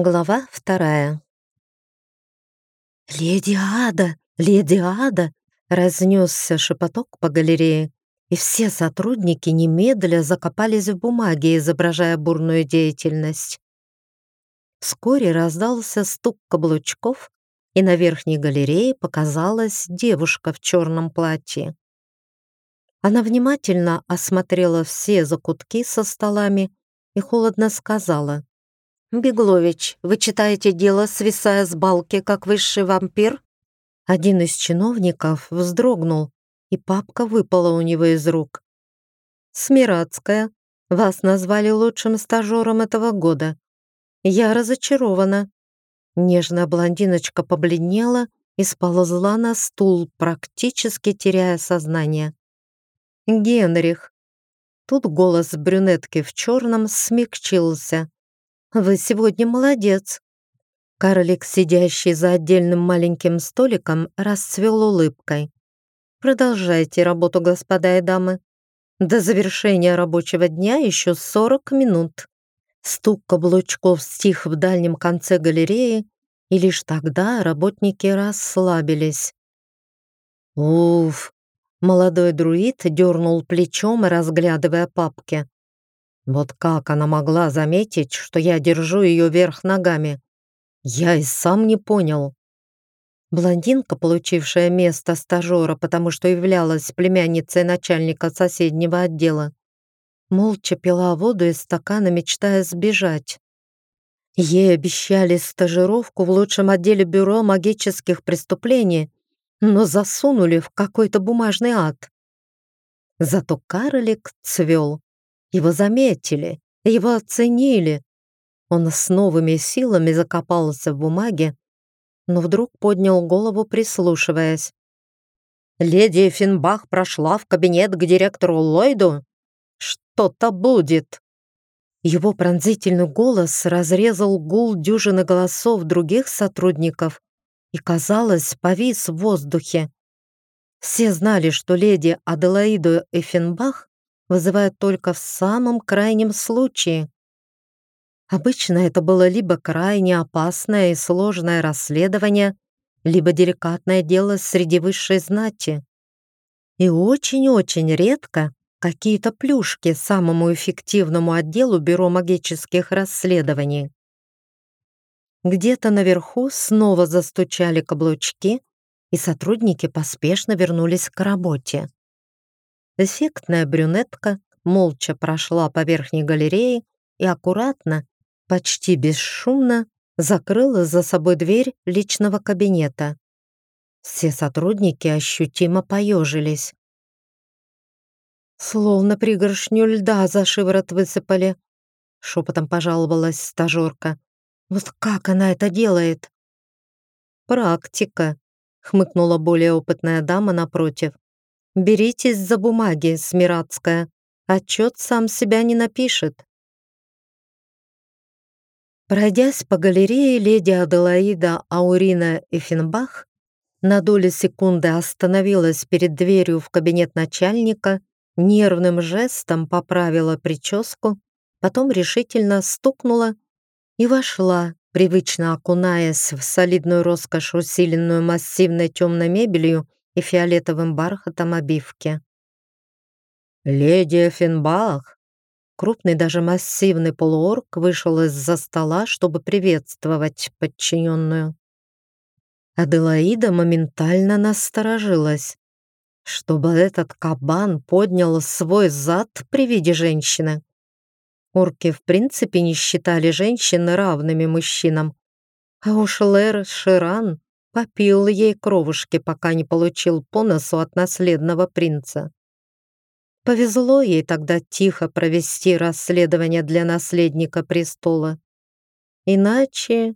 Глава вторая. «Леди Ада! Леди Ада!» разнесся шепоток по галерее, и все сотрудники немедля закопались в бумаге, изображая бурную деятельность. Вскоре раздался стук каблучков, и на верхней галерее показалась девушка в черном платье. Она внимательно осмотрела все закутки со столами и холодно сказала — «Беглович, вы читаете дело, свисая с балки, как высший вампир?» Один из чиновников вздрогнул, и папка выпала у него из рук. «Смиратская, вас назвали лучшим стажером этого года. Я разочарована». Нежная блондиночка побледнела и сползла на стул, практически теряя сознание. «Генрих». Тут голос брюнетки в черном смягчился. Вы сегодня молодец». Карлик, сидящий за отдельным маленьким столиком, расцвел улыбкой. «Продолжайте работу, господа и дамы. До завершения рабочего дня еще 40 минут». Стук каблучков стих в дальнем конце галереи, и лишь тогда работники расслабились. «Уф!» Молодой друид дернул плечом, разглядывая папки. Вот как она могла заметить, что я держу ее вверх ногами? Я и сам не понял. Блондинка, получившая место стажера, потому что являлась племянницей начальника соседнего отдела, молча пила воду из стакана, мечтая сбежать. Ей обещали стажировку в лучшем отделе бюро магических преступлений, но засунули в какой-то бумажный ад. Зато карлик цвел. Его заметили, его оценили. Он с новыми силами закопался в бумаге, но вдруг поднял голову, прислушиваясь. «Леди Финбах прошла в кабинет к директору Ллойду? Что-то будет!» Его пронзительный голос разрезал гул дюжины голосов других сотрудников и, казалось, повис в воздухе. Все знали, что леди Аделаиду Эффенбах вызывает только в самом крайнем случае. Обычно это было либо крайне опасное и сложное расследование, либо деликатное дело среди высшей знати. И очень-очень редко какие-то плюшки самому эффективному отделу Бюро магических расследований. Где-то наверху снова застучали каблучки, и сотрудники поспешно вернулись к работе. Эффектная брюнетка молча прошла по верхней галерее и аккуратно, почти бесшумно, закрыла за собой дверь личного кабинета. Все сотрудники ощутимо поежились. «Словно пригоршню льда за шиворот высыпали», — шепотом пожаловалась стажерка. «Вот как она это делает?» «Практика», — хмыкнула более опытная дама напротив. Беритесь за бумаги, Смиратская. Отчет сам себя не напишет. Пройдясь по галерее, леди Аделаида Аурина Эффенбах на долю секунды остановилась перед дверью в кабинет начальника, нервным жестом поправила прическу, потом решительно стукнула и вошла, привычно окунаясь в солидную роскошь, усиленную массивной темной мебелью и фиолетовым бархатом обивки. «Леди Финбах!» Крупный, даже массивный полуорг вышел из-за стола, чтобы приветствовать подчиненную. Аделаида моментально насторожилась. Чтобы этот кабан поднял свой зад при виде женщины. Орки в принципе не считали женщин равными мужчинам. А уж Лэр Ширан попил ей кровушки, пока не получил по носу от наследного принца. Повезло ей тогда тихо провести расследование для наследника престола. Иначе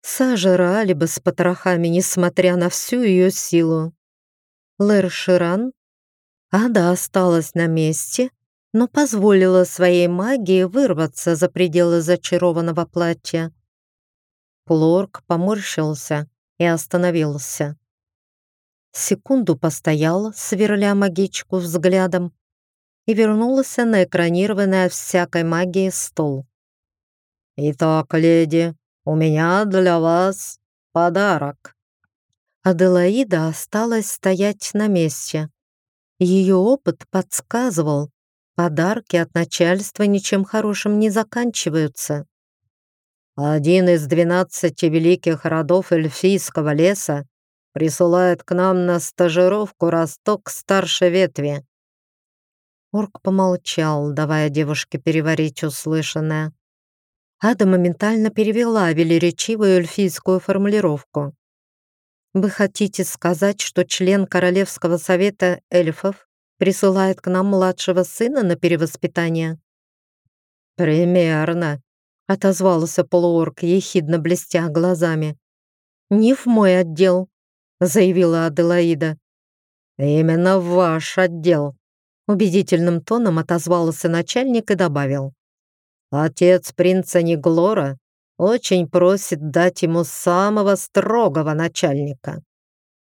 сожрали бы с потрохами, несмотря на всю ее силу. Лэр Ширан, Ада осталась на месте, но позволила своей магии вырваться за пределы зачарованного платья. Плорк поморщился и остановился. Секунду постоял, сверля магичку взглядом, и вернулся на экранированный от всякой магии стол. «Итак, леди, у меня для вас подарок». Аделаида осталась стоять на месте. Ее опыт подсказывал, подарки от начальства ничем хорошим не заканчиваются. Один из двенадцати великих родов эльфийского леса присылает к нам на стажировку росток старшей ветви. Орк помолчал, давая девушке переварить услышанное. Ада моментально перевела велеречивую эльфийскую формулировку. «Вы хотите сказать, что член Королевского совета эльфов присылает к нам младшего сына на перевоспитание?» «Примерно», — отозвался полуорк, ехидно блестя глазами. «Не в мой отдел», — заявила Аделаида. «Именно в ваш отдел», — убедительным тоном отозвался начальник и добавил. «Отец принца Неглора очень просит дать ему самого строгого начальника.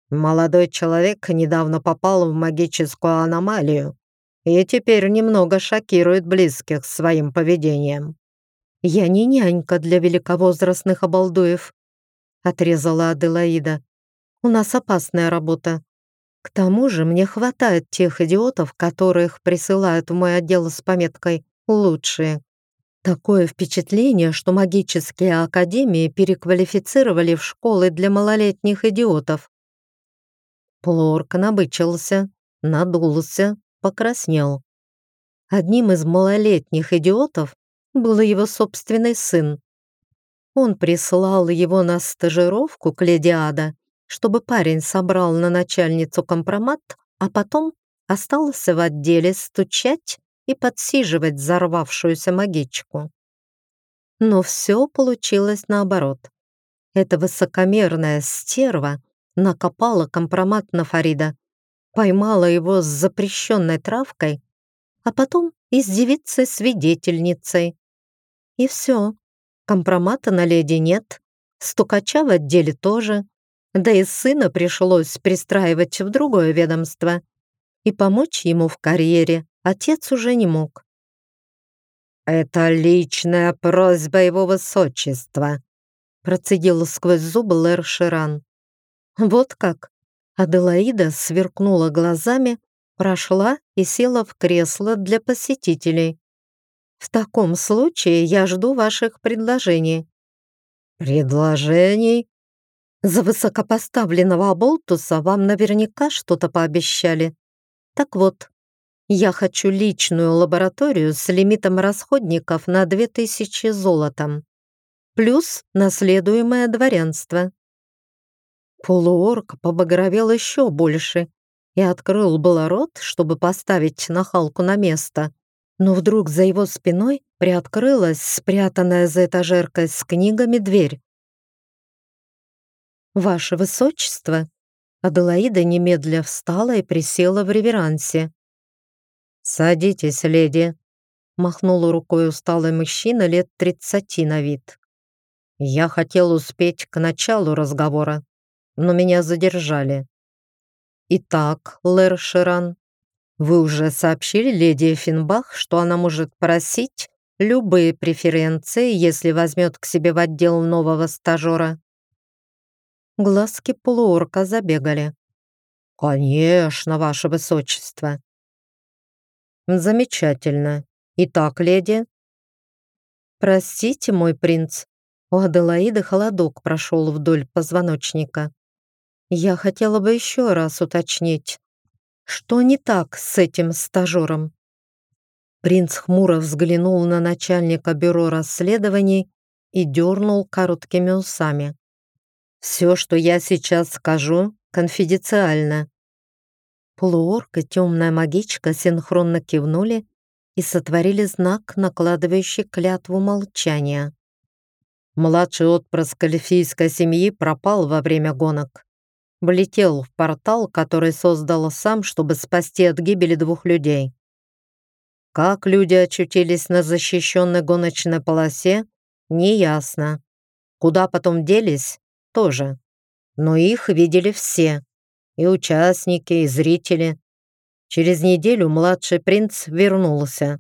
Молодой человек недавно попал в магическую аномалию и теперь немного шокирует близких своим поведением. «Я не нянька для великовозрастных обалдуев», — отрезала Аделаида. «У нас опасная работа. К тому же мне хватает тех идиотов, которых присылают в мой отдел с пометкой «лучшие». Такое впечатление, что магические академии переквалифицировали в школы для малолетних идиотов. Плорк набычился, надулся, покраснел. Одним из малолетних идиотов был его собственный сын. Он прислал его на стажировку к леди Ада, чтобы парень собрал на начальницу компромат, а потом остался в отделе стучать и подсиживать взорвавшуюся магичку. Но все получилось наоборот. Эта высокомерная стерва накопала компромат на Фарида, поймала его с запрещенной травкой, а потом и с девицей-свидетельницей. И все. Компромата на леди нет, стукача в отделе тоже, да и сына пришлось пристраивать в другое ведомство. И помочь ему в карьере отец уже не мог. «Это личная просьба его высочества», процедил сквозь зубы Лэр Ширан. «Вот как?» Аделаида сверкнула глазами, прошла и села в кресло для посетителей. В таком случае я жду ваших предложений». «Предложений?» «За высокопоставленного оболтуса вам наверняка что-то пообещали. Так вот, я хочу личную лабораторию с лимитом расходников на 2000 золотом, плюс наследуемое дворянство». Полуорк побагровел еще больше и открыл было рот, чтобы поставить нахалку на место но вдруг за его спиной приоткрылась спрятанная за этажеркой с книгами дверь. «Ваше Высочество!» Аделаида немедля встала и присела в реверансе. «Садитесь, леди!» махнул рукой усталый мужчина лет тридцати на вид. «Я хотел успеть к началу разговора, но меня задержали. Итак, Лэр Ширан, вы уже сообщили леди Финбах, что она может просить любые преференции, если возьмет к себе в отдел нового стажера. Глазки полуорка забегали. «Конечно, ваше высочество». «Замечательно. Итак, леди...» «Простите, мой принц». У Аделаиды холодок прошел вдоль позвоночника. «Я хотела бы еще раз уточнить, что не так с этим стажером? Принц хмуро взглянул на начальника бюро расследований и дернул короткими усами. «Все, что я сейчас скажу, конфиденциально». Полуорк и темная магичка синхронно кивнули и сотворили знак, накладывающий клятву молчания. Младший отпрыск эльфийской семьи пропал во время гонок влетел в портал, который создал сам, чтобы спасти от гибели двух людей. Как люди очутились на защищенной гоночной полосе, неясно. Куда потом делись, тоже. Но их видели все. И участники, и зрители. Через неделю младший принц вернулся.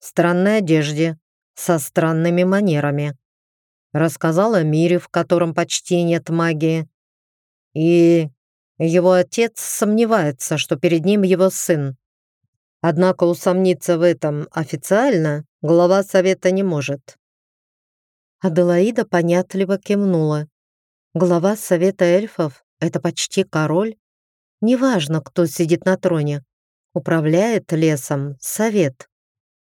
В странной одежде, со странными манерами. Рассказал о мире, в котором почти нет магии. И его отец сомневается, что перед ним его сын. Однако усомниться в этом официально глава совета не может. Аделаида понятливо кивнула. Глава совета эльфов — это почти король. Неважно, кто сидит на троне. Управляет лесом совет.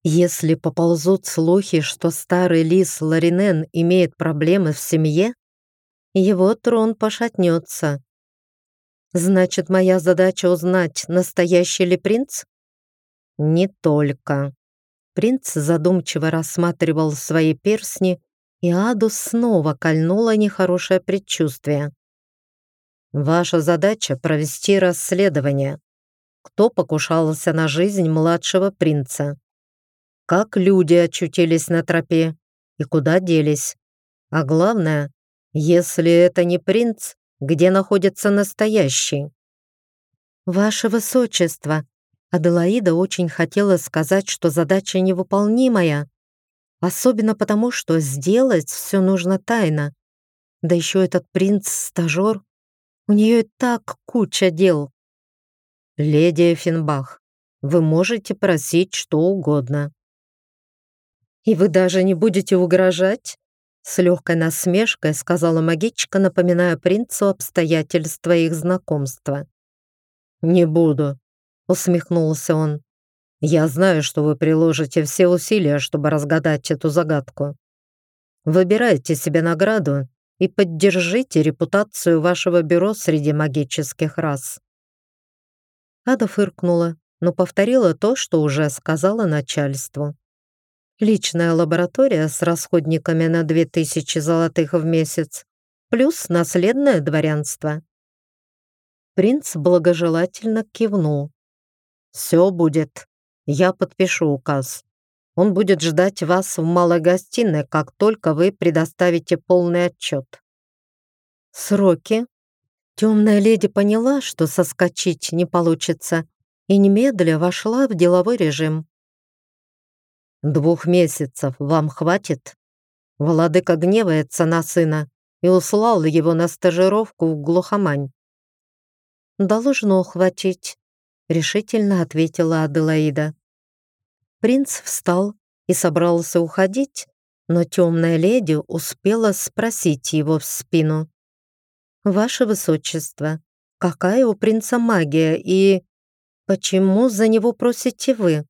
Если поползут слухи, что старый лис Ларинен имеет проблемы в семье, его трон пошатнется. Значит, моя задача узнать, настоящий ли принц? Не только. Принц задумчиво рассматривал свои перстни, и Аду снова кольнуло нехорошее предчувствие. Ваша задача — провести расследование. Кто покушался на жизнь младшего принца? Как люди очутились на тропе и куда делись? А главное, если это не принц, где находится настоящий? Ваше Высочество, Аделаида очень хотела сказать, что задача невыполнимая, особенно потому, что сделать все нужно тайно. Да еще этот принц-стажер, у нее и так куча дел. Леди Финбах, вы можете просить что угодно. И вы даже не будете угрожать? С легкой насмешкой сказала магичка, напоминая принцу обстоятельства их знакомства. «Не буду», — усмехнулся он. «Я знаю, что вы приложите все усилия, чтобы разгадать эту загадку. Выбирайте себе награду и поддержите репутацию вашего бюро среди магических рас». Ада фыркнула, но повторила то, что уже сказала начальству. Личная лаборатория с расходниками на 2000 золотых в месяц, плюс наследное дворянство. Принц благожелательно кивнул. «Все будет. Я подпишу указ. Он будет ждать вас в малой гостиной, как только вы предоставите полный отчет». «Сроки?» Темная леди поняла, что соскочить не получится, и немедля вошла в деловой режим. «Двух месяцев вам хватит?» Владыка гневается на сына и услал его на стажировку в глухомань. «Должно хватить», — решительно ответила Аделаида. Принц встал и собрался уходить, но темная леди успела спросить его в спину. «Ваше Высочество, какая у принца магия и почему за него просите вы?»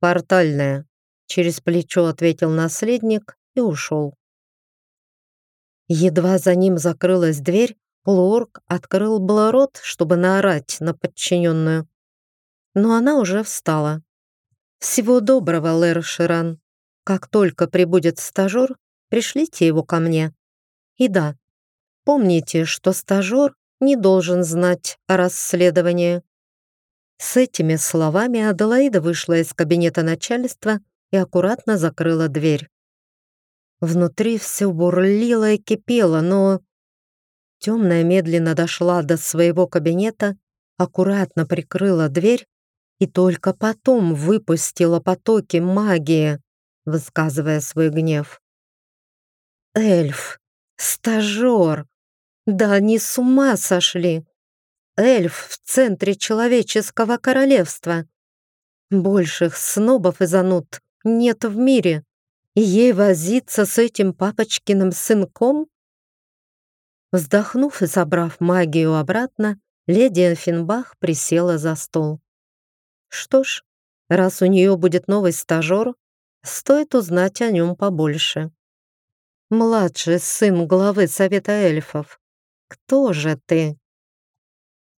«Портальная», — через плечо ответил наследник и ушел. Едва за ним закрылась дверь, полуорг открыл было чтобы наорать на подчиненную. Но она уже встала. «Всего доброго, Лэр Ширан. Как только прибудет стажер, пришлите его ко мне. И да, Помните, что стажер не должен знать о расследовании». С этими словами Аделаида вышла из кабинета начальства и аккуратно закрыла дверь. Внутри все бурлило и кипело, но... Темная медленно дошла до своего кабинета, аккуратно прикрыла дверь и только потом выпустила потоки магии, высказывая свой гнев. «Эльф! Стажер! Да они с ума сошли! Эльф в центре человеческого королевства. Больших снобов и зануд нет в мире. И ей возиться с этим папочкиным сынком? Вздохнув и забрав магию обратно, леди Финбах присела за стол. Что ж, раз у нее будет новый стажер, стоит узнать о нем побольше. Младший сын главы Совета эльфов. Кто же ты?